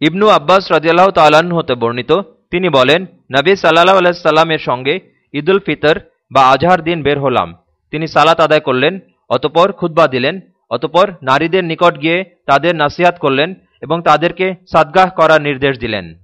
ইবনু আব্বাস রাজিয়াল্লাহ তাল্লাহ্ন হতে বর্ণিত, তিনি বলেন, নবী সাল্লাহ আলাইসাল্লামের সঙ্গে ঈদুল ফিতর বা আজহার দিন বের হলাম। তিনি সালাত আদায় করলেন, অতপর খুদ্া দিলেন, অতপর নারীদের নিকট গিয়ে তাদের নাসিহাত করলেন এবং তাদেরকে সাদগাহ করার নির্দেশ দিলেন।